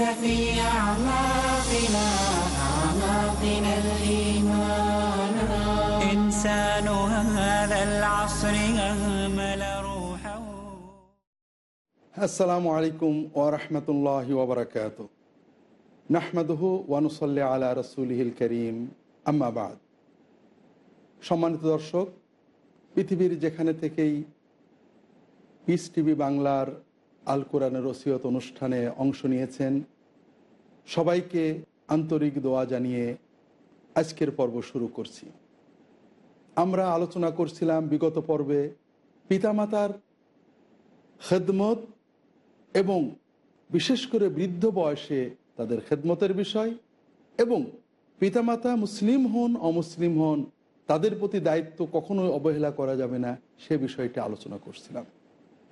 لنحس في أعماقنا أعماقنا الإيمان إنسان هذا العصر أهمل روحه আসসালামু আলাইকুম ওরহমতুল্লাহ ওবরাকাত নাহমাদহু ওয়ানুসল্লি আলা রসুলহিল করিম আম্মাবাদ সম্মানিত দর্শক পৃথিবীর যেখানে থেকেই পিস টিভি বাংলার আল কোরআনের রসিয়ত অনুষ্ঠানে অংশ নিয়েছেন। সবাইকে আন্তরিক দোয়া জানিয়ে আজকের পর্ব শুরু করছি। আমরা আলোচনা করছিলাম বিগত পর্বে পিতামাতার খেদমত এবং বিশেষ করে বৃদ্ধ বয়সে তাদের খেদমতের বিষয় এবং পিতামাতা মুসলিম হন, অমুসলিম হন, তাদের প্রতি দায়িত্ব কখনোই অবহেলা করা যাবে না, সে বিষয়টি আলোচনা করছিলাম।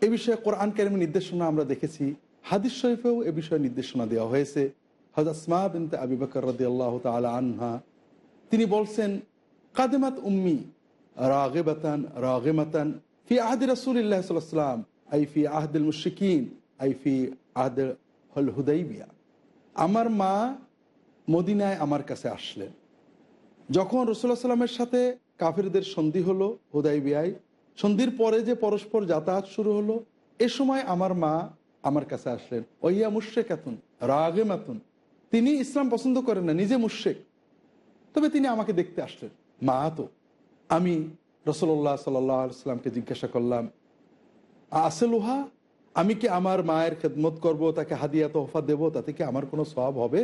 এ বিষয়ে কোরআন কারিমের নির্দেশনা আমরা দেখেছি, হাদিস শরীফেও এ বিষয়ে নির্দেশনা দেওয়া হয়েছে। হজরত বিনতে আবি বকর রদি আল্লাহ আনহা, তিনি বলছেন, কাদেমাত উম্মি রাগে বাতান রাগেবাতান রাগেমাতান ফি আহদি রসুল্লাহ সাল্লাম আই ফি আহদুল মুশিকিন আই ফি আহদ হল হুদাইবিয়া। আমার মা মদিনায় আমার কাছে আসলেন। যখন রসুল্লাহ সাল্লামের সাথে কাফিরদের সন্ধি হলো হুদাইবিয়ায় সন্ধির পরে যে পরস্পর যাতায়াত শুরু হলো, এ সময় আমার মা আমার কাছে আসলেন। ওইয়া মুশেক এতুন রাগে মাতুন তিনি ইসলাম পছন্দ করেন না, নিজে মুশেক তবে তিনি আমাকে দেখতে আসলেন। মা তো, আমি রসল্লাহ সাল্লামকে জিজ্ঞাসা করলাম আসেলুহা আমি কি আমার মায়ের খেদমত করব, তাকে হাদিয়া তোহফা দেব, তাতে কি আমার কোনো সব হবে?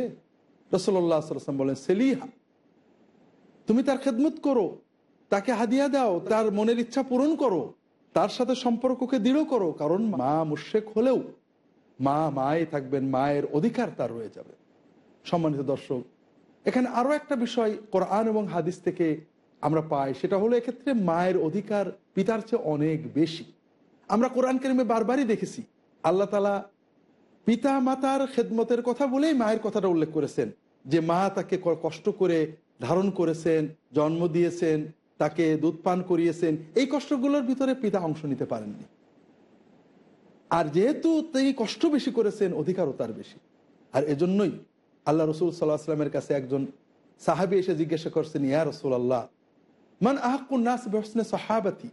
রসল্লাহ সাল্লাম বলেন সেলিহা, তুমি তার খেদমত করো। তাকে হাদিয়া দাও, তার মনের ইচ্ছা পূরণ করো, তার সাথে সম্পর্ককে দৃঢ় করো, কারণ মা মুশেক হলেও মা মায়ে থাকবেন, মায়ের অধিকার তার রয়ে যাবে। সম্মানিত দর্শক, এখানে আরও একটা বিষয় কোরআন এবং হাদিস থেকে আমরা পাই, সেটা হলো এক্ষেত্রে মায়ের অধিকার পিতার চেয়ে অনেক বেশি। আমরা কোরআন কেরিমে বারবারই দেখেছি, আল্লাহ তালা পিতা মাতার খেদমতের কথা বলেই মায়ের কথাটা উল্লেখ করেছেন, যে মা তাকে কষ্ট করে ধারণ করেছেন, জন্ম দিয়েছেন তাকে দুধ পান করিয়েছেন। এই কষ্টগুলোর ভিতরে পিতা অংশ নিতে পারেননি। আর যেহেতু তিনি কষ্ট বেশি করেছেন, অধিকারও তার বেশি। আর এজন্যই আল্লাহ রসুল সাল্লাহ আসলামের কাছে একজন সাহাবি এসে জিজ্ঞাসা করছেন, ইয়া রসুল আল্লাহ মান আহকুন্নাস বেহসনে সাহাবাতি?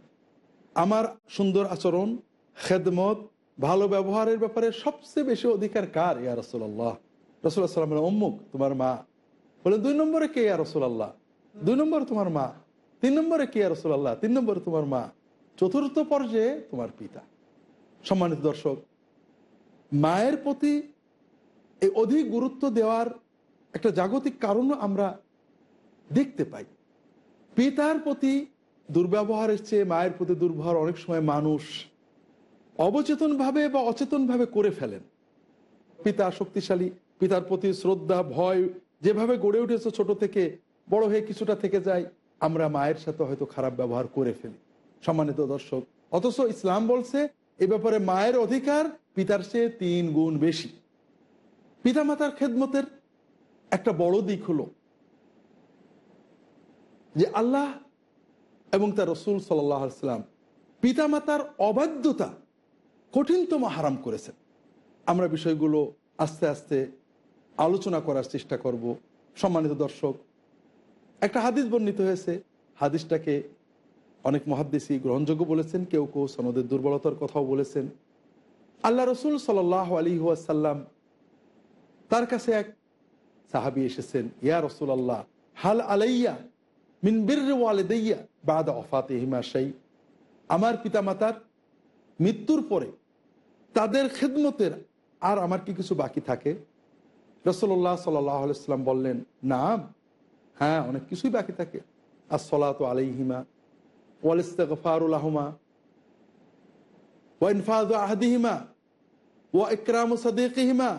আমার সুন্দর আচরণ, খেদমত, ভালো ব্যবহারের ব্যাপারে সবচেয়ে বেশি অধিকার কার? ইয়া রসুল্লাহ রসুল্লাহ সাল্লামের অম্মুক তোমার মা। বলেন, দুই নম্বরে কে ইয়া রসুল্লাহ দুই নম্বর তোমার মা। তিন নম্বরে কে ইয়া রসুল্লাহ তিন নম্বরে তোমার মা। চতুর্থ পর্যায়ে তোমার পিতা। সম্মানিত দর্শক, মায়ের প্রতি এই অধিক গুরুত্ব দেওয়ার একটা জাগতিক কারণও আমরা দেখতে পাই। পিতার প্রতি দুর্ব্যবহারের চেয়ে মায়ের প্রতি দুর্ব্যবহার অনেক সময় মানুষ অবচেতনভাবে বা অচেতনভাবে করে ফেলেন। পিতা শক্তিশালী, পিতার প্রতি শ্রদ্ধা, ভয়, যেভাবে গড়ে উঠেছে ছোট থেকে, বড় হয়ে কিছুটা থেকে যায় আমরা মায়ের সাথে হয়তো খারাপ ব্যবহার করে ফেলি। সম্মানিত দর্শক, অথচ ইসলাম বলছে, এ ব্যাপারে মায়ের অধিকার পিতার চেয়ে তিন গুণ বেশি। পিতামাতার খেদমতের একটা বড় দিক হলো যে আল্লাহ এবং তার রসুল সাল্লাম পিতামাতার অবাধ্যতা কঠিনতম হারাম করেছেন। আমরা বিষয়গুলো আস্তে আস্তে আলোচনা করার চেষ্টা করব। সম্মানিত দর্শক একটা হাদিস বর্ণিত হয়েছে। হাদিসটাকে অনেক মহাদ্দেশি গ্রহণযোগ্য বলেছেন, কেউ কেউ সনদের দুর্বলতার কথাও বলেছেন। আল্লাহ রসুল সাল আলী ওয়াসাল্লাম তার কাছে এক সাহাবি এসেছেন, ইয়া রসুল আল্লাহ হাল আলাইয়া মিন বীর ওয়ালেদাইয়া বাদ অফাতে হিমাশাই আমার পিতামাতার মৃত্যুর পরে তাদের খেদমতের আর আমার কি কিছু বাকি থাকে? রসল্লাহ সাল্লাহ আলাইসাল্লাম বললেন, নাম। হ্যাঁ অনেক কিছুই বাকি থাকে। আর সলাত আলাইহিমা ওয়ালিস্তাগফারুল্লাহমা ওয়াইনফাদ আহদিহিমা ওয়া ইকরাম সাদিকহিমা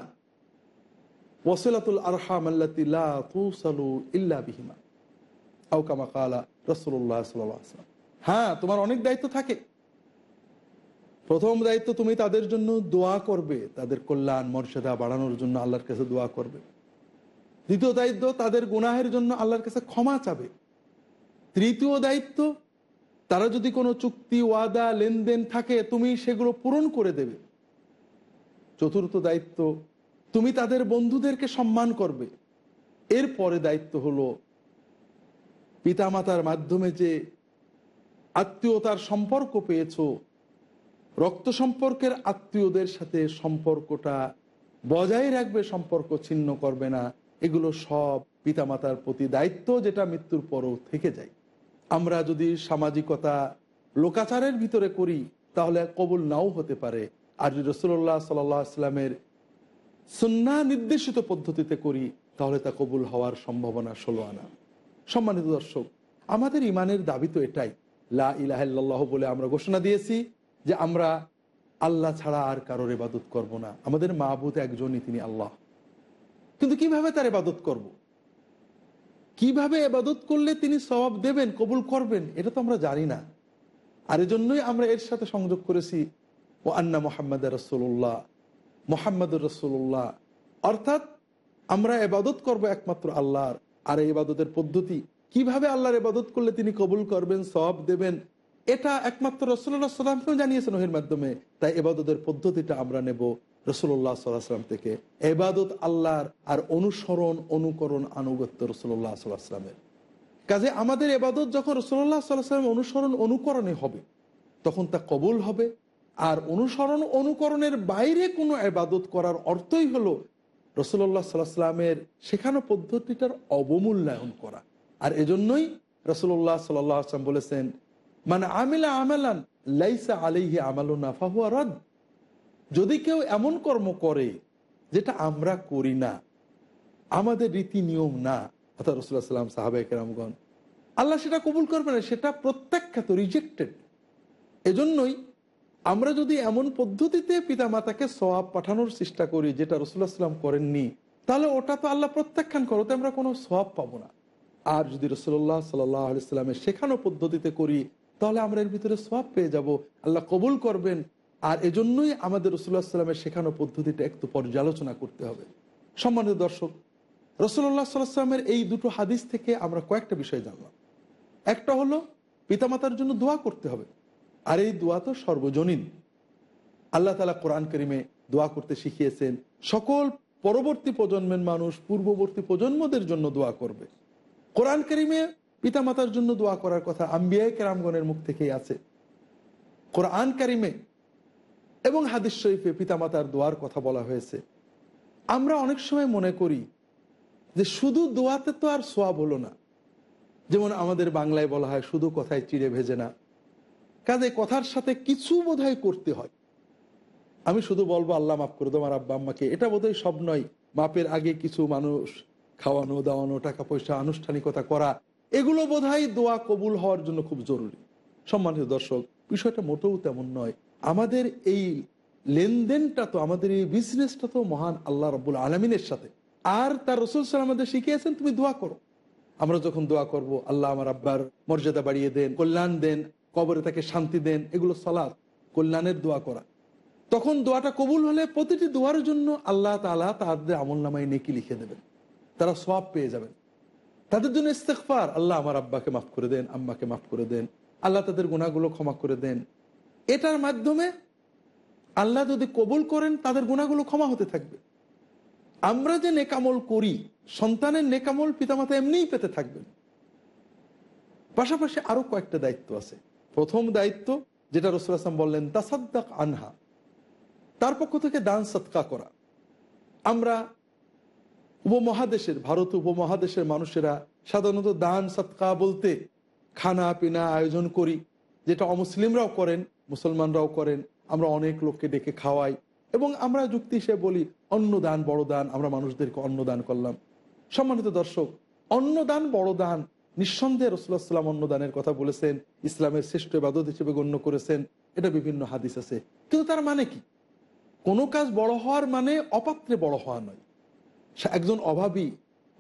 ওসিলাতুল আরহাম আল্লাতিল্লা তুসালু ইল্লা বিহিমা। আউকামা কালা রসুল্লাহ সাল্লাম হ্যাঁ তোমার অনেক দায়িত্ব থাকে। প্রথম দায়িত্ব তুমি তাদের জন্য দোয়া করবে। তাদের কল্যাণ, মর্যাদা বাড়ানোর জন্য আল্লাহর কাছে দোয়া করবে। দ্বিতীয় দায়িত্ব তাদের গুনাহের জন্য আল্লাহর কাছে ক্ষমা চাবে। তৃতীয় দায়িত্ব, তারা যদি কোনো চুক্তি, ওয়াদা, লেনদেন থাকে, তুমি সেগুলো পূরণ করে দেবে। চতুর্থ দায়িত্ব, তুমি তাদের বন্ধুদেরকে সম্মান করবে। এরপরে দায়িত্ব হলো, পিতামাতার মাধ্যমে যে আত্মীয়তার সম্পর্ক পেয়েছ, রক্ত সম্পর্কের আত্মীয়দের সাথে সম্পর্কটা বজায় রাখবে, সম্পর্ক ছিন্ন করবে না। এগুলো সব পিতামাতার প্রতি দায়িত্ব যেটা মৃত্যুর পরও থেকে যায়। আমরা যদি সামাজিকতা লোকাচারের ভিতরে করি, তাহলে কবুল নাও হতে পারে। আর যদি রসুল্লাহ সাল্লামের সুন্না নির্দেশিত পদ্ধতিতে করি, তাহলে তা কবুল হওয়ার সম্ভাবনা ষোলো আনা। সম্মানিত দর্শক, আমাদের ইমানের দাবি তো এটাই। লা ইলাহ বলে আমরা ঘোষণা দিয়েছি যে আমরা আল্লাহ ছাড়া আর কারোর এবাদত করব না। আমাদের মাহবুদ একজনই তিনি আল্লাহ। কিন্তু কীভাবে তার এবাদত করব। কীভাবে এবাদত করলে তিনি স্বভাব দেবেন, কবুল করবেন, এটা তো আমরা জানি না। আর এজন্যই আমরা এর সাথে সংযোগ করেছি, ও আন্না মোহাম্মদ রসুল্লাহ মোহাম্মদ রসুল্লাহ অর্থাৎ আমরা এবাদত করব একমাত্র আল্লাহর। আর এই এবাদতের পদ্ধতি, কীভাবে আল্লাহর এবাদত করলে তিনি কবুল করবেন সব দেবেন, এটা একমাত্র রসুল্লাহ সাল্লামকেও জানিয়েছেন ওহির মাধ্যমে। তাই এবাদতের পদ্ধতিটা আমরা নেব। রসুল্লাহ সাল্লাহাম থেকে এবাদত আল্লাহর আর অনুসরণ, অনুকরণ আনুগত্য রসুল্লাহ সাল্লাহামের কাজে আমাদের এবাদত যখন রসুল্লাহ সাল্লাহাম অনুসরণ, অনুকরণে হবে, তখন তা কবুল হবে। আর অনুসরণ, অনুকরণের বাইরে কোনো এবাদত করার অর্থই হলো রসুল্লাহ সাল্লাহ সাল্লামের শেখানো পদ্ধতিটার অবমূল্যায়ন করা। আর এজন্যই রসুল্লাহ সাল্লাহ আসলাম বলেছেন মানে আমিলা আমেলান লাইসা আলিহি আমালুনা ফাহুয়া রদ। যদি কেউ এমন কর্ম করে যেটা আমরা করি না, আমাদের রীতি নিয়ম না, অর্থাৎ রসুল্লাহ সাল্লাম সাহাবাহিক রামগণ আল্লাহ সেটা কবুল করবে না, সেটা প্রত্যাখ্যাত রিজেক্টেড এজন্যই আমরা যদি এমন পদ্ধতিতে পিতামাতাকে সবাব পাঠানোর চেষ্টা করি যেটা রসুল্লাহ সাল্লাম করেননি, তাহলে ওটা তো আল্লাহ প্রত্যাখ্যান করতে আমরা কোনো সবাব পাবো না। আর যদি রসুল্লাহ সাল্লাহ সাল্লামের শেখানো পদ্ধতিতে করি, তাহলে আমরা এর ভিতরে সব পেয়ে যাব। আল্লাহ কবুল করবেন আর এজন্যই আমাদের রসুল্লাহ সাল্লামের শেখানো পদ্ধতিটা একটু পর্যালোচনা করতে হবে। সম্মানিত দর্শক রসুল্লাহ সাল্লামের এই দুটো হাদিস থেকে আমরা কয়েকটা বিষয় জানলাম। একটা হলো, পিতামাতার জন্য দোয়া করতে হবে। আর এই দোয়া তো সর্বজনীন। আল্লাহ তালা কোরআন করিমে দোয়া করতে শিখিয়েছেন, সকল পরবর্তী প্রজন্মের মানুষ পূর্ববর্তী প্রজন্মদের জন্য দোয়া করবে। কোরআন করিমে পিতামাতার জন্য দোয়া করার কথা আম্বিয়ায় কেরামগণের মুখ থেকেই আছে। কোরআন কারিমে এবং হাদিস শরীফে পিতামাতার দোয়ার কথা বলা হয়েছে। আমরা অনেক সময় মনে করি যে শুধু দোয়াতে তো আর সোয়াব হলো না। যেমন আমাদের বাংলায় বলা হয়, শুধু কথায় চিড়ে ভেজে না। কাজে কথার সাথে কিছু বোধহয় করতে হয়। আমি শুধু বলব, আল্লাহ মাফ করে তোমার আব্বা আম্মাকে। এটা বোধহয় সব নয়। মাপের আগে কিছু মানুষ খাওয়ানো, দাওয়ানো টাকা পয়সা আনুষ্ঠানিকতা করা, এগুলো বোধ দোয়া কবুল হওয়ার জন্য খুব জরুরি। সম্মানিত দর্শক, বিষয়টা মোটেও তেমন নয়। আমাদের এই লেনদেনটা তো, আমাদের এই বিজনেসটা তো মহান আল্লাহ রব্বুল আলমিনের সাথে। আর তার রসুল সাল আমাদের শিখিয়েছেন, তুমি দোয়া করো। আমরা যখন দোয়া করব, আল্লাহ আমার আব্বার মর্যাদা বাড়িয়ে দেন, কল্যাণ দেন, কবরে তাকে শান্তি দেন, এগুলো সালাদ কল্যাণের দোয়া করা। তখন দোয়াটা কবুল হলে প্রতিটি দোয়ার জন্য আল্লাহ তালা তাদের আমল নামায় নেকি লিখে দেবেন। তারা সব পেয়ে যাবেন। তাদের জন্য ইস্তেকফার আল্লাহ আমার আব্বাকে মাফ করে দেন, আম্মাকে মাফ করে দেন। আল্লাহ তাদের গুণাগুলো ক্ষমা করে দেন। এটার মাধ্যমে আল্লাহ যদি কবুল করেন, তাদের গুণাগুলো ক্ষমা হতে থাকবে। আমরা যে নেকামল করি, সন্তানের নেকামল পিতামাতা এমনিই পেতে থাকবেন। পাশাপাশি আরও কয়েকটা দায়িত্ব আছে। প্রথম দায়িত্ব, যেটা রসুল আসলাম বললেন, তাসাদ্দাক আনহা। তার পক্ষ থেকে দান সৎকা করা। আমরা উপমহাদেশের, ভারত উপমহাদেশের মানুষেরা সাধারণত দান সৎকা বলতে খানা পিনা আয়োজন করি, যেটা অমুসলিমরাও করেন। মুসলমানরাও করেন, আমরা অনেক লোককে ডেকে খাওয়াই এবং আমরা যুক্তি হিসেবে বলি অন্ন দান বড় দান, আমরা মানুষদেরকে অন্ন দান করলাম। সম্মানিত দর্শক অন্ন দান বড় দান, নিঃসন্দেহে রসুল্লাহ সাল্লাম অন্নদানের কথা বলেছেন, ইসলামের শ্রেষ্ঠ ইবাদত হিসেবে গণ্য করেছেন, এটা বিভিন্ন হাদিস আছে। কিন্তু তার মানে কি? কোনো কাজ বড় হওয়ার মানে অপাত্রে বড় হওয়া নয়। একজন অভাবী,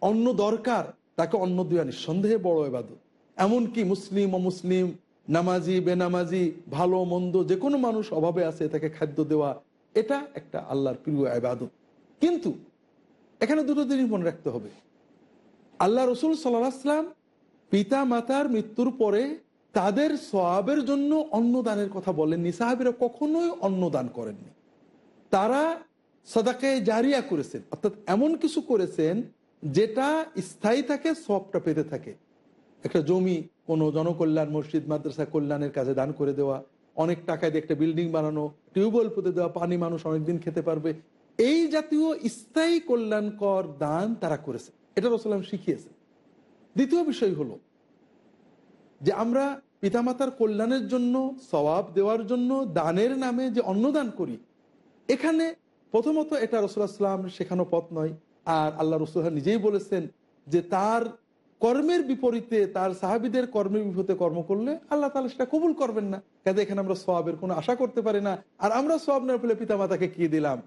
অন্ন দরকার, তাকে অন্ন দেওয়া নিঃসন্দেহে বড় এবাদত এমনকি মুসলিম, অমুসলিম নামাজি, বেনামাজি, ভালো, মন্দ, যে কোনো মানুষ অভাবে আছে, তাকে খাদ্য দেওয়া, এটা একটা আল্লাহর প্রিয় আবাদত কিন্তু এখানে দুটো জিনিস মনে রাখতে হবে। আল্লাহ রসুল সাল্লাম পিতা মাতার মৃত্যুর পরে তাদের সবাবের জন্য অন্নদানের কথা বলেননি। সাহাবিরা কখনোই অন্নদান করেননি। তারা সদাকে জারিয়া করেছেন, অর্থাৎ এমন কিছু করেছেন যেটা স্থায়ী থাকে সবটা পেতে থাকে। একটা জমি, কোনো জনকল্যাণ, মসজিদ, মাদ্রাসা কল্যাণের কাজে দান করে দেওয়া, অনেক টাকায় দিয়ে একটা বিল্ডিং বানানো, টিউবওয়েল পুঁতে দেওয়া, পানি মানুষ অনেকদিন খেতে পারবে। এই জাতীয় স্থায়ী কল্যাণকর দান তারা করেছে। এটা রসলাম শিখিয়েছে। দ্বিতীয় বিষয় হলো যে আমরা পিতামাতার কল্যাণের জন্য সবাব দেওয়ার জন্য, দানের নামে যে অন্নদান করি, এখানে প্রথমত এটা রসুলাম শেখানো পথ নয়। আর আল্লাহ রসুল নিজেই বলেছেন যে তার কর্মের বিপরীতে তার সাহাবিদের কর্মের বিপরীতে কর্ম করলে আল্লাহ তালা সেটা কবুল করবেন না। কাজে এখানে আমরা সবাবের কোনো আশা করতে পারি না। আর আমরা সব না পেলে পিতামাতাকে কি দিলাম?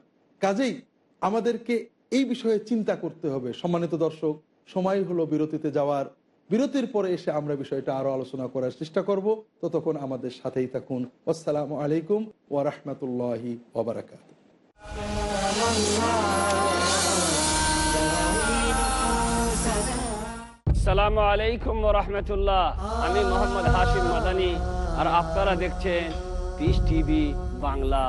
কাজেই আমাদেরকে এই বিষয়ে চিন্তা করতে হবে। সম্মানিত দর্শক, সময় হলো বিরতিতে যাওয়ার। বিরতির পরে এসে আমরা বিষয়টা আরও আলোচনা করার চেষ্টা করব। ততক্ষণ আমাদের সাথেই থাকুন। আসসালামু আলাইকুম ওয়া রাহমাতুল্লাহি আসসালামু আলাইকুম রহমতুল্লাহ আমি মোহাম্মদ হাশিম মাদানি আর আপনারা দেখছেন peace TV Bangla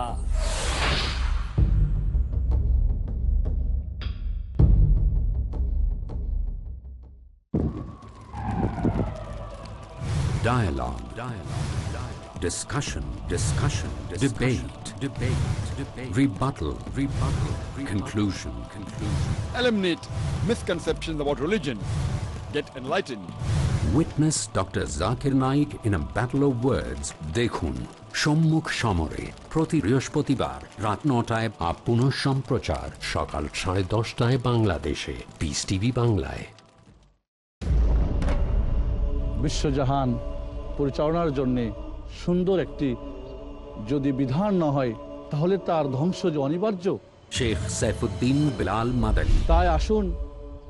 Dialogue. Dialogue. Dialogue. Discussion. Discussion. Debate. Debate. Debate. Rebuttal. Rebuttal. Conclusion. Conclusion. Eliminate misconceptions about religion. Get enlightened. Witness Dr. Zakir Naik in a battle of words. দেখুন সম্মুখ সমরে প্রতি বৃহস্পতিবার রাত নটায় আপ পুনঃ সম্প্রচার সকাল সাড়ে দশটায় বাংলাদেশে পিস টিভি বাংলায় বিশ্বজাহান পরিচালনার জন্যে সুন্দর একটি যদি বিধান না হয় তাহলে তার ধ্বংস যে অনিবার্য শেখ সাইফুদ্দিন বিলাল মাদানী তাই আসুন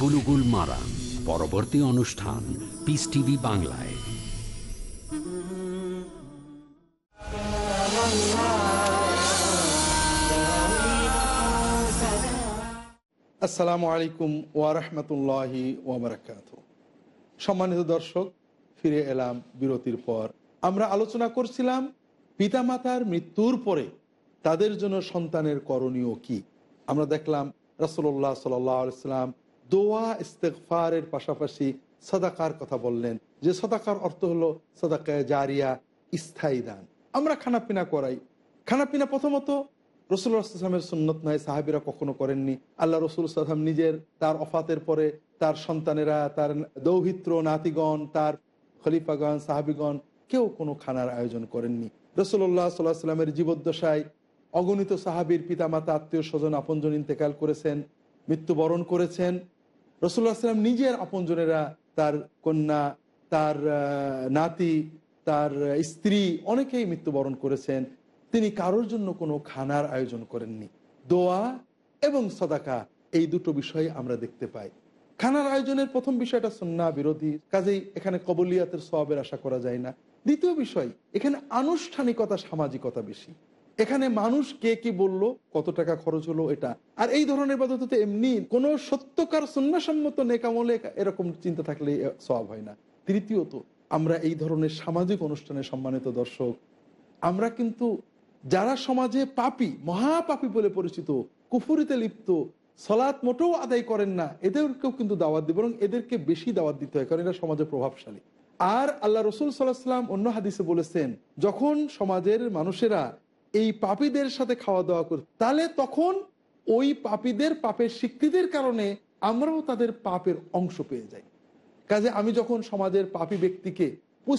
বুলুগুল মারাম পরবর্তী অনুষ্ঠান পিস টিভি বাংলায়। আসসালামু আলাইকুম ওয়া রাহমাতুল্লাহি ওয়া সম্মানিত দর্শক, ফিরে এলাম বিরতির পর। আমরা আলোচনা করছিলাম পিতামাতার মৃত্যুর পরে তাদের জন্য সন্তানের করণীয় কি? আমরা দেখলাম রাসুল্লাহ সাল্লাম দোয়া ইস্তেকফারের পাশাপাশি সদাকার কথা বললেন। যে সদাকার অর্থ হলো সদাকায় জারিয়া, স্থায়ী দান। আমরা খানাপিনা করাই। খানাপিনা প্রথমত রসুল্লাহামের সুন্নত নয় সাহাবিরা কখনো করেননি। আল্লাহ রসুল সাল্লাম নিজের, তার অফাতের পরে তার সন্তানেরা, তার দৌহিত্র, নাতিগণ, তার খলিফাগণ, সাহাবিগণ কেউ কোনো খানার আয়োজন করেননি। রসুল্লাহ সাল্লাহ সাল্লামের জীবদ্দশায় অগণিত সাহাবির পিতামাতা আত্মীয় স্বজন আপনজন ইন্তেকাল করেছেন, মৃত্যুবরণ করেছেন। রসুল্লাহ সাল্লাম নিজের আপনজনেরা, তার কন্যা, তার নাতি, তার স্ত্রী অনেকেই মৃত্যুবরণ করেছেন। তিনি কারোর জন্য কোনো খানার আয়োজন করেননি। দোয়া এবং সদাকা, এই দুটো বিষয় আমরা দেখতে পাই। খানার আয়োজনের প্রথম বিষয়টা সন্না বিরোধী, কাজেই এখানে কবলিয়াতের সবের আশা করা যায় না। দ্বিতীয় বিষয়, এখানে আনুষ্ঠানিকতা, সামাজিকতা বেশি। এখানে মানুষ কে কি বলল, কত টাকা খরচ হলো এটা? আর এই ধরনের পদ্ধতিতে এমনি কোন সত্যকার সন্ন্যাসম্মত নেকামলে এরকম চিন্তা থাকলে সব হয় না। তৃতীয়ত আমরা এই ধরনের সামাজিক অনুষ্ঠানে সম্মানিত দর্শক, আমরা কিন্তু যারা সমাজে পাপি, মহাপাপি বলে পরিচিত, কুফুরিতে লিপ্ত, সলাৎ মোটেও আদায় করেন না, এদেরকেও কিন্তু দাওয়াত দিই, বরং এদেরকে বেশি দাওয়াত দিতে হয়, কারণ এরা সমাজে প্রভাবশালী। আর আল্লাহ রসুল সাল্লাহাম অন্য হাদিসে বলেছেন, যখন সমাজের মানুষেরা এই পাপীদের সাথে খাওয়া দাওয়া করে, তাহলে তখন ওই পাপীদের পাপের স্বীকৃতির কারণে আমরাও তাদের পাপের অংশ পেয়ে যাই। কাজে আমি যখন সমাজের পাপী ব্যক্তিকে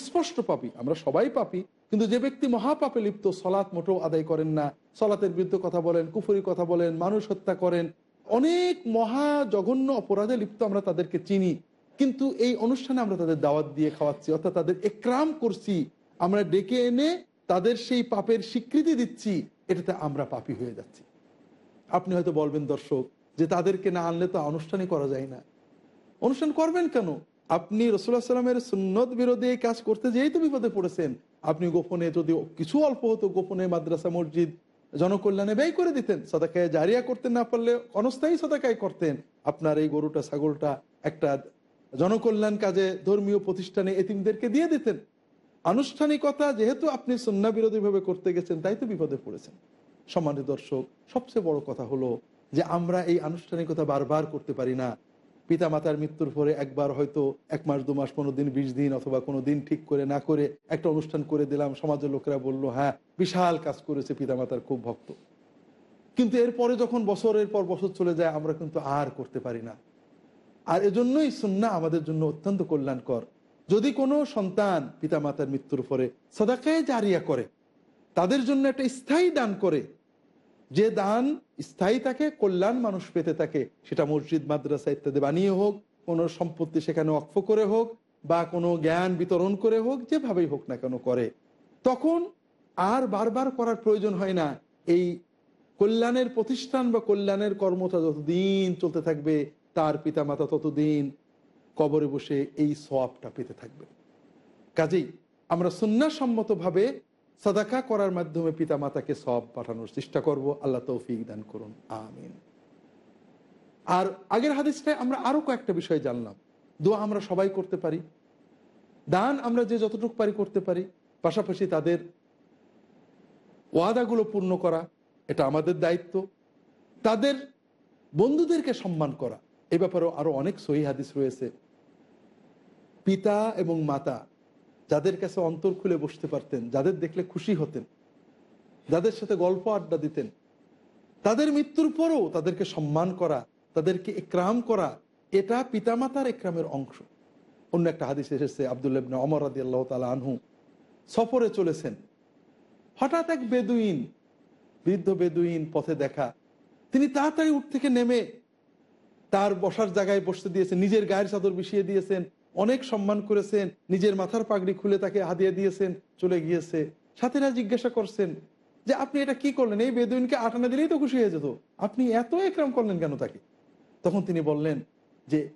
স্পষ্ট পাপি, আমরা সবাই পাপি, কিন্তু যে ব্যক্তি মহাপাপে লিপ্ত, সলাৎ মোটেও আদায় করেন না, সলাতের বিরুদ্ধে কথা বলেন কুফুরি কথা বলেন, মানুষ হত্যা করেন, অনেক মহা জঘন্য অপরাধে লিপ্ত আমরা তাদেরকে চিনি, কিন্তু এই অনুষ্ঠানে আমরা তাদের দাওয়াত দিয়ে খাওয়াচ্ছি, অর্থাৎ তাদের একরাম করছি, আমরা ডেকে এনে তাদের সেই পাপের স্বীকৃতি দিচ্ছি, এটাতে আমরা পাপি হয়ে যাচ্ছি। আপনি হয়তো বলবেন, দর্শক, যে তাদেরকে না আনলে তো অনুষ্ঠানই করা যায় না। অনুষ্ঠান করবেন কেন? আপনি রসুল্লাহ সাল্লামের সুন্নত বিরোধী এই কাজ করতে যেয়েই তো বিপদে পড়েছেন, আপনি গোপনে যদি কিছু অল্প হতো, গোপনে মাদ্রাসা, মসজিদ, জনকল্যাণে ব্যয় করে দিতেন, সদাকায় জারিয়া করতে না পারলে অনস্থায়ী সদাকায় করতেন, আপনার এই গরুটা, ছাগলটা একটা জনকল্যাণ কাজে ধর্মীয় প্রতিষ্ঠানে এতিমদেরকে দিয়ে দিতেন। আনুষ্ঠানিকতা যেহেতু আপনি সন্না বিরোধীভাবে করতে গেছেন, তাই তো বিপদে পড়েছেন। সম্মানিত দর্শক, সবচেয়ে বড় কথা হলো যে আমরা এই আনুষ্ঠানিকতা বারবার করতে পারি না। পিতা মাতার মৃত্যুর পরে একবার হয়তো এক মাস, দু মাস পনেরো দিন, বিশ দিন অথবা কোনো দিন ঠিক করে না করে একটা অনুষ্ঠান করে দিলাম, সমাজের লোকেরা বলল হ্যাঁ বিশাল কাজ করেছে পিতা মাতার খুব ভক্ত। কিন্তু এরপরে যখন বছরের পর বছর চলে যায়, আমরা কিন্তু আর করতে পারি না। আর এজন্যই সুন্না আমাদের জন্য অত্যন্ত কল্যাণকর। যদি কোনো সন্তান পিতা মাতার মৃত্যুর পরে সদাকায় জারিয়া করে, তাদের জন্য একটা স্থায়ী দান করে, যে দান স্থায়ী থাকে কল্যাণ মানুষ পেতে থাকে সেটা মসজিদ, মাদ্রাসা ইত্যাদি বানিয়ে হোক, কোনো সম্পত্তি সেখানে অক্ষ করে হোক, বা কোনো জ্ঞান বিতরণ করে হোক, যেভাবেই হোক না কেন করে, তখন আর বারবার করার প্রয়োজন হয় না। এই কল্যাণের প্রতিষ্ঠান বা কল্যাণের কর্মটা যতদিন চলতে থাকবে, তার পিতামাতা ততদিন কবরে বসে এই সওয়াবটা পেতে থাকবে। কাজেই আমরা সুন্নাসম্মতভাবে সাদাকা করার মাধ্যমে পিতা মাতাকে সব পাঠানোর চেষ্টা করব। আল্লাহ তৌফিক দান করুন। আমিন। আর আগের হাদিসটায় আমরা আরও কয়েকটা বিষয় জানলাম। দোয়া আমরা সবাই করতে পারি। দান আমরা যে যতটুকু পারি করতে পারি। পাশাপাশি তাদের ওয়াদাগুলো পূর্ণ করা, এটা আমাদের দায়িত্ব। তাদের বন্ধুদেরকে সম্মান করা এ ব্যাপারেও আরও অনেক সহি হাদিস রয়েছে। পিতা এবং মাতা যাদের কাছে অন্তর খুলে বসতে পারতেন, যাদের দেখলে খুশি হতেন, যাদের সাথে গল্প আড্ডা দিতেন, তাদের মৃত্যুর পরও তাদেরকে সম্মান করা, তাদেরকে একরাম করা, এটা পিতামাতার একরামের অংশ। অন্য একটা হাদিস এসেছে আবদুল্লাবনে অমর রাদি আল্লাহ তালা আনহু সফরে চলেছেন। হঠাৎ এক বেদুইন, বৃদ্ধ বেদুইন পথে দেখা, তিনি তাড়াতাড়ি উঠ থেকে নেমে তার বসার জায়গায় বসতে দিয়েছেন, নিজের গায়ের চাদর বিছিয়ে দিয়েছেন, অনেক সম্মান করেছেন, নিজের মাথার পাগড়ি খুলে তাকে হাদিয়ে দিয়েছেন, চলে গিয়েছে। সাথীরা জিজ্ঞাসা করছেন যে, আপনি এটা কি করলেন? এই বেদুইনকে আটানা দিলেই তো খুশি হয়ে যেত। আপনি এত একরাম করলেন কেন তাকে? তখন তিনি বললেন যে,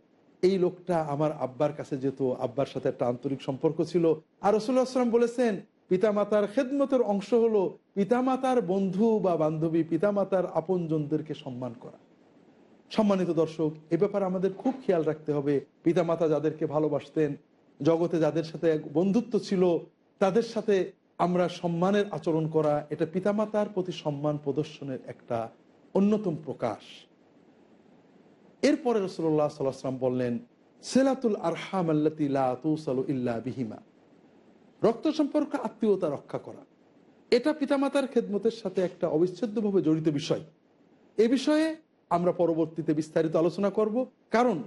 এই লোকটা আমার আব্বার কাছে যেত, আব্বার সাথে একটা আন্তরিক সম্পর্ক ছিল। আর রসুল্লাহ আসলাম বলেছেন, পিতামাতার খেদমতের অংশ হলো পিতামাতার বন্ধু বা বান্ধবী, পিতামাতার আপনজনদেরকে সম্মান করা। সম্মানিত দর্শক, এ ব্যাপারে আমাদের খুব খেয়াল রাখতে হবে। পিতামাতা যাদেরকে ভালোবাসতেন, জগতে যাদের সাথে বন্ধুত্ব ছিল, তাদের সাথে আমরা সম্মানের আচরণ করা, এটা পিতামাতার প্রতি সম্মান প্রদর্শনের একটা অন্যতম প্রকাশ। এরপরে রসুল্লাহ সাল্লাম বললেন, সেলাতুল আরহাম আল্লাতিলাতুসাল ইল্লা বিহিমা। রক্ত সম্পর্ক আত্মীয়তা রক্ষা করা, এটা পিতামাতার খেদমতের সাথে একটা অবিচ্ছেদ্যভাবে জড়িত বিষয়। এ বিষয়ে আমরা পরবর্তীতে বিস্তারিত আলোচনা করব। কারণ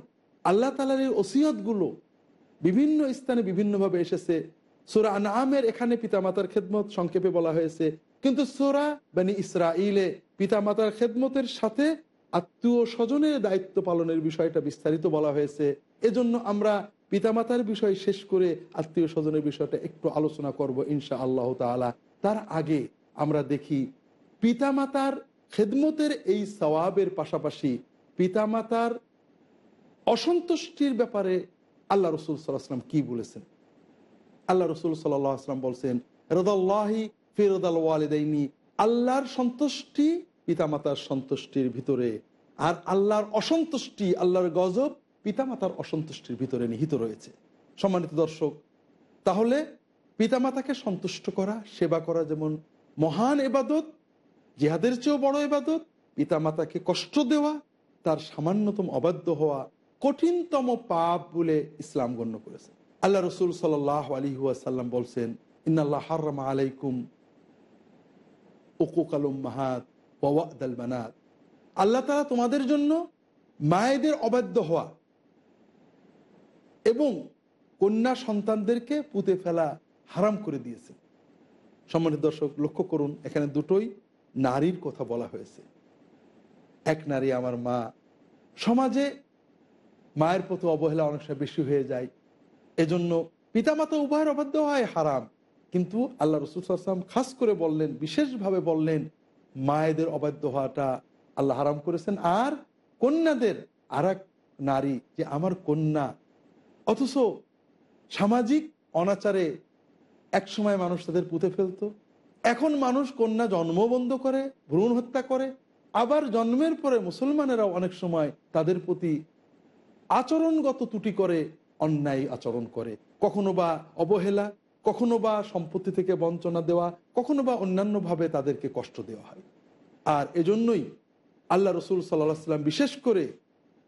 আল্লাহ তালার এই ওসিয়তগুলো বিভিন্ন স্থানে বিভিন্নভাবে এসেছে। সোরা আনামের এখানে পিতামাতার খেদমত সংক্ষেপে বলা হয়েছে। কিন্তু সোরা বানি ইসরাইলে পিতামাতার খেদমতের সাথে আত্মীয় স্বজনের দায়িত্ব পালনের বিষয়টা বিস্তারিত বলা হয়েছে। এজন্য আমরা পিতামাতার বিষয় শেষ করে আত্মীয় স্বজনের বিষয়টা একটু আলোচনা করব ইনশা আল্লাহ তালা তার আগে আমরা দেখি, পিতামাতার খেদমতের এই সওয়াবের পাশাপাশি পিতামাতার অসন্তুষ্টির ব্যাপারে আল্লাহ রসুল সাল্লাহাম কি বলেছেন? আল্লাহ রসুল সাল্লাম বলছেন, রদাল্লাহি ফিরদাল আল্লাহর সন্তুষ্টি পিতামাতার সন্তুষ্টির ভিতরে আর আল্লাহর অসন্তুষ্টি, আল্লাহর গজব পিতামাতার অসন্তুষ্টির ভিতরে নিহিত রয়েছে। সম্মানিত দর্শক, তাহলে পিতামাতাকে সন্তুষ্ট করা, সেবা করা যেমন মহান এবাদত জিহাদের চেয়েও বড় এবাদত পিতামাতাকে কষ্ট দেওয়া, তার সামান্যতম অবাধ্য হওয়া কঠিনতম পাপ বলে ইসলাম গণ্য করেছে। আল্লাহ রসুল সাল আলী সাল্লাম বলছেন আলাইকুম মাহাত বানাত। আল্লাহ তালা তোমাদের জন্য মায়েদের অবাধ্য হওয়া এবং কন্যা সন্তানদেরকে পুঁতে ফেলা হারাম করে দিয়েছে। সম্মানিত দর্শক, লক্ষ্য করুন, এখানে দুটোই নারীর কথা বলা হয়েছে। এক নারী আমার মা, সমাজে মায়ের প্রতি অবহেলা অনেক সময় বেশি হয়ে যায়। এজন্য পিতামাতা উভয়ের অবাধ্য হয়, হারাম। কিন্তু আল্লাহ রসুল আসলাম খাস করে বললেন, বিশেষভাবে বললেন, মায়েদের অবাধ্য হওয়াটা আল্লাহ হারাম করেছেন। আর কন্যাদের আর নারী যে আমার কন্যা, অথচ সামাজিক অনাচারে একসময় মানুষ তাদের পুঁতে ফেলতো। এখন মানুষ কন্যা জন্ম বন্ধ করে, ভ্রূণ হত্যা করে, আবার জন্মের পরে মুসলমানেরাও অনেক সময় তাদের প্রতি আচরণগত ত্রুটি করে, অন্যায় আচরণ করে। কখনো বা অবহেলা, কখনো বা সম্পত্তি থেকে বঞ্চনা দেওয়া, কখনো বা অন্যান্যভাবে তাদেরকে কষ্ট দেওয়া হয়। আর এজন্যই আল্লাহ রসুল সাল্লাহ সাল্লাম বিশেষ করে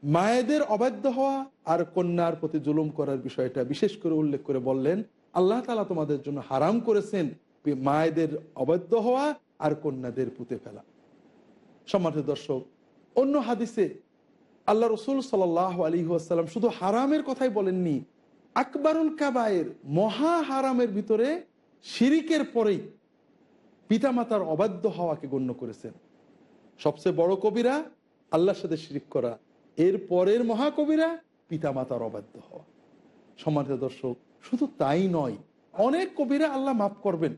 মায়েদের অবাধ্য হওয়া আর কন্যার প্রতি জুলুম করার বিষয়টা বিশেষ করে উল্লেখ করে বললেন, আল্লাহ তালা তোমাদের জন্য হারাম করেছেন মায়েদের অবাধ্য হওয়া আর কন্যাদের পুঁতে ফেলা। সম্মানিত দর্শক, অন্য হাদিসে আল্লাহ রসুল সাল আলী আসাল্লাম শুধু হারামের কথাই বলেননি, আকবরুল কাবায়ের মহা হারামের ভিতরে শিরিকের পরেই পিতামাতার অবাধ্য হওয়াকে গণ্য করেছেন। সবচেয়ে বড় কবিরা আল্লাহর সাথে শিরিক করা, এর পরের মহাকবিরা পিতামাতার অবাধ্য হওয়া। সম্মানিত দর্শক, শুধু তাই নয়, অনেক কবিরা আল্লাহ মাফ করবেন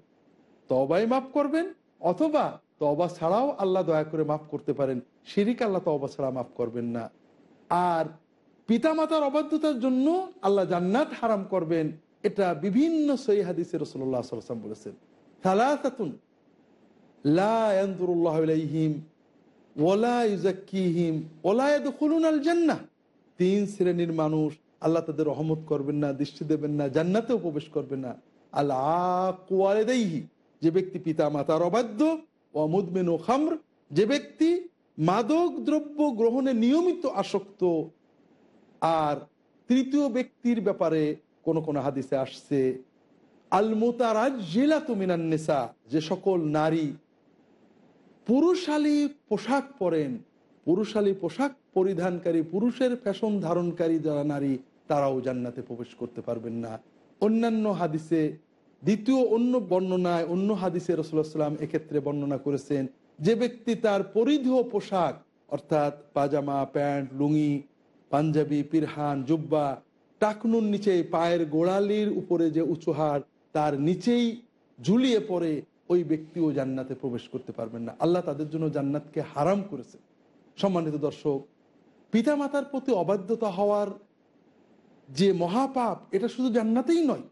তবাই মাফ করবেন, অথবা তবা ছাড়াও আল্লাহ দয়া করে মাফ করতে পারেন। শিরিক আল্লাহ তবা ছাড়া মাফ করবেন না। আর পিতামাতার অবাধ্যতার জন্য আল্লাহ জান্নাত হারাম করবেন, এটা বিভিন্ন সই হাদিসে রসল্লাহ সাল্লাম বলেছেন। থালাতুন লাহ ইলাইহিম ওলা ইউজাক্কিহিম ওলা ইয়াদখুলুন আল জান্নাহ তিন শ্রেণির মানুষ, আল্লাহ তাদের রহমত করবেন না, দৃষ্টি দেবেন না জান্নাতেও প্রবেশ করবে না। আল্লাহ যে ব্যক্তি পিতা মাতার অবাধ্য, অমুদমেন ও খামর, যে ব্যক্তি মাদক দ্রব্য গ্রহণে নিয়মিত আসক্ত, আর তৃতীয় ব্যক্তির ব্যাপারে কোন কোন হাদিসে আসছে আল মোতারাজ জেলা তুমিনান্নেসা যে সকল নারী পুরুষালী পোশাক পরেন পুরুষালী পোশাক পরিধানকারী পুরুষের ফ্যাশন ধারণকারী যারা নারী, তারাও জান্নাতে প্রবেশ করতে পারবেন না। অন্যান্য হাদিসে দ্বিতীয় অন্য বর্ণনায়, অন্য হাদিসে রসুল্লাহাম এক্ষেত্রে বর্ণনা করেছেন, যে ব্যক্তি তার পরিধেয় পোশাক, অর্থাৎ পাজামা, প্যান্ট, লুঙ্গি, পাঞ্জাবি, পিরহান, জুব্বা, টাকনুর নিচে পায়ের গোড়ালির উপরে যে উঁচুহার তার নিচেই ঝুলিয়ে পড়ে ওই ব্যক্তিও জান্নাতে প্রবেশ করতে পারবেন না। আল্লাহ তাদের জন্য জান্নাতকে হারাম করেছে সম্মানিত দর্শক, পিতামাতার প্রতি অবাধ্যতা হওয়ার যে মহাপাপ, এটা শুধু জান্নাতেই নয়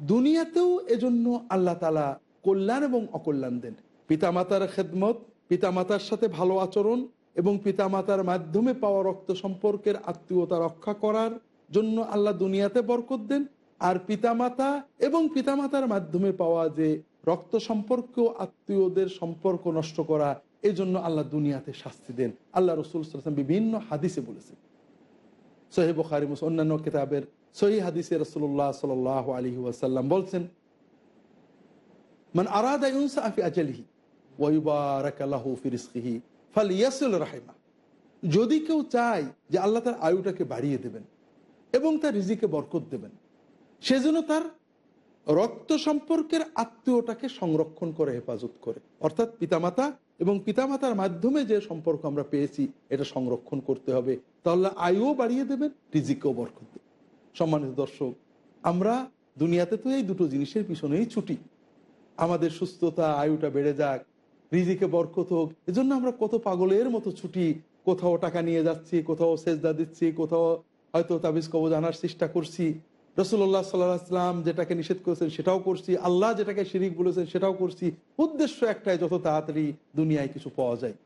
দুনিয়াতেও এজন্য আল্লাহ তালা কল্যাণ এবং অকল্যাণ দেন। পিতামাতার খেদমত, পিতামাতার সাথে ভালো আচরণ এবং পিতামাতার মাধ্যমে পাওয়া রক্ত সম্পর্কের আত্মীয়তা রক্ষা করার জন্য আল্লাহ দুনিয়াতে বরকত দেন। আর পিতামাতা এবং পিতামাতার মাধ্যমে পাওয়া যে রক্ত সম্পর্ক আত্মীয়দের সম্পর্ক নষ্ট করা এই জন্য আল্লাহ দুনিয়াতে শাস্তি দেন। আল্লাহ রসুল বিভিন্ন হাদিসে বলেছেন। সোহেব বুখারি অন্যান্য কিতাবের সহি হাদিসে রসুল্লাহ সাল আলী ওয়াসাল্লাম বলছেন, মান আরাদা ইউনসা আফি আজলিহি ওয়াইবারাকাল্লাহু ফিরিসকিহি ফাল ইয়াসুল রাহিমা। যদি কেউ চায় যে আল্লাহ তার আয়ুটাকে বাড়িয়ে দেবেন এবং তার রিজিকে বরকত দেবেন সেজন্য তার রক্ত সম্পর্কের আত্মীয়টাকে সংরক্ষণ করে, হেফাজত করে। অর্থাৎ পিতামাতা এবং পিতামাতার মাধ্যমে যে সম্পর্ক আমরা পেয়েছি, এটা সংরক্ষণ করতে হবে। তাহলে আয়ুও বাড়িয়ে দেবেন, রিজিকেও বরকত দেবেন। সম্মানিত দর্শক, আমরা দুনিয়াতে তো এই দুটো জিনিসের পিছনেই ছুটি। আমাদের সুস্থতা, আয়ুটা বেড়ে যাক, রিজিকে বরকত হোক, এজন্য আমরা কত পাগলের মতো ছুটি, কোথাও টাকা নিয়ে যাচ্ছি, কোথাও সেজদা দিচ্ছি, কোথাও হয়তো তাবিজ কবজ আনার চেষ্টা করছি। রসুল্লাহ সাল্লাম যেটাকে নিষেধ করেছেন সেটাও করছি, আল্লাহ যেটাকে শিরিক বলেছেন সেটাও করছি। উদ্দেশ্য একটাই, যত তাড়াতাড়ি দুনিয়ায় কিছু পাওয়া যায়।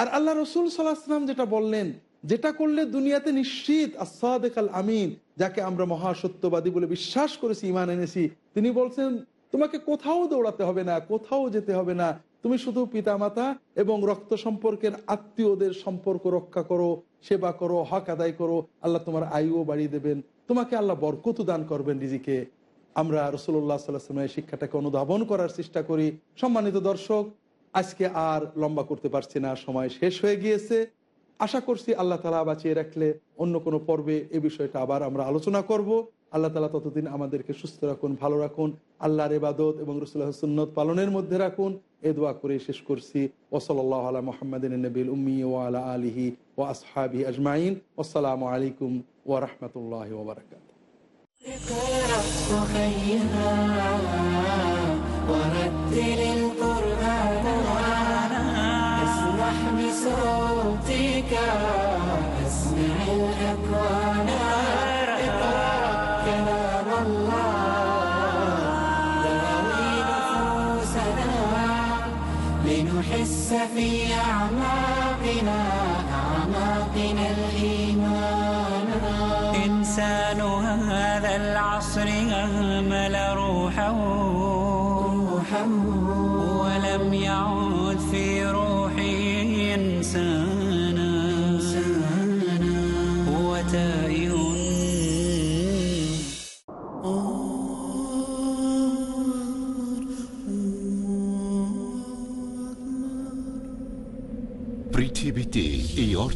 আর আল্লাহ রসুল সাল্লাহাম যেটা বললেন যেটা করলে দুনিয়াতে নিশ্চিত আসাদেকাল আমিন যাকে আমরা মহাসত্যবাদী বলে বিশ্বাস করেছি ইমান এনেছি, তিনি বলছেন, তোমাকে কোথাও দৌড়াতে হবে না, কোথাও যেতে হবে না। তুমি শুধু পিতামাতা এবং রক্ত সম্পর্কের আত্মীয়দের সম্পর্ক রক্ষা করো, সেবা করো, হক আদায় করো। আল্লাহ তোমার আয়ুও বাড়িয়ে দেবেন। তোমাকে আল্লাহ বরকত দান করবেন নিজেকে আমরা রসুল্লাহ সাল্লামের শিক্ষাটাকে অনুধাবন করার চেষ্টা করি। সম্মানিত দর্শক, আজকে আর লম্বা করতে পারছি না, সময় শেষ হয়ে গিয়েছে। আশা করছি আল্লাহ তালা বাঁচিয়ে রাখলে অন্য কোনো পর্বে এ বিষয়টা আবার আমরা আলোচনা করব আল্লাহ তালা ততদিন আমাদেরকে সুস্থ রাখুন ভালো রাখুন আল্লাহর এবাদত এবং রসুল্লাহ সুন্নত পালনের মধ্যে রাখুন এ দোয়া করে শেষ করছি ওসলাল্লাহ আলা মোহাম্মদিন নবীল উম্মি ও আলা আলিহি ও আসহাবি আজমাইন আসসালামু আলাইকুম ওরহমতুল্লাহ ওবরাকাত خيرا ورتل القرآن اسمح بصوتك love.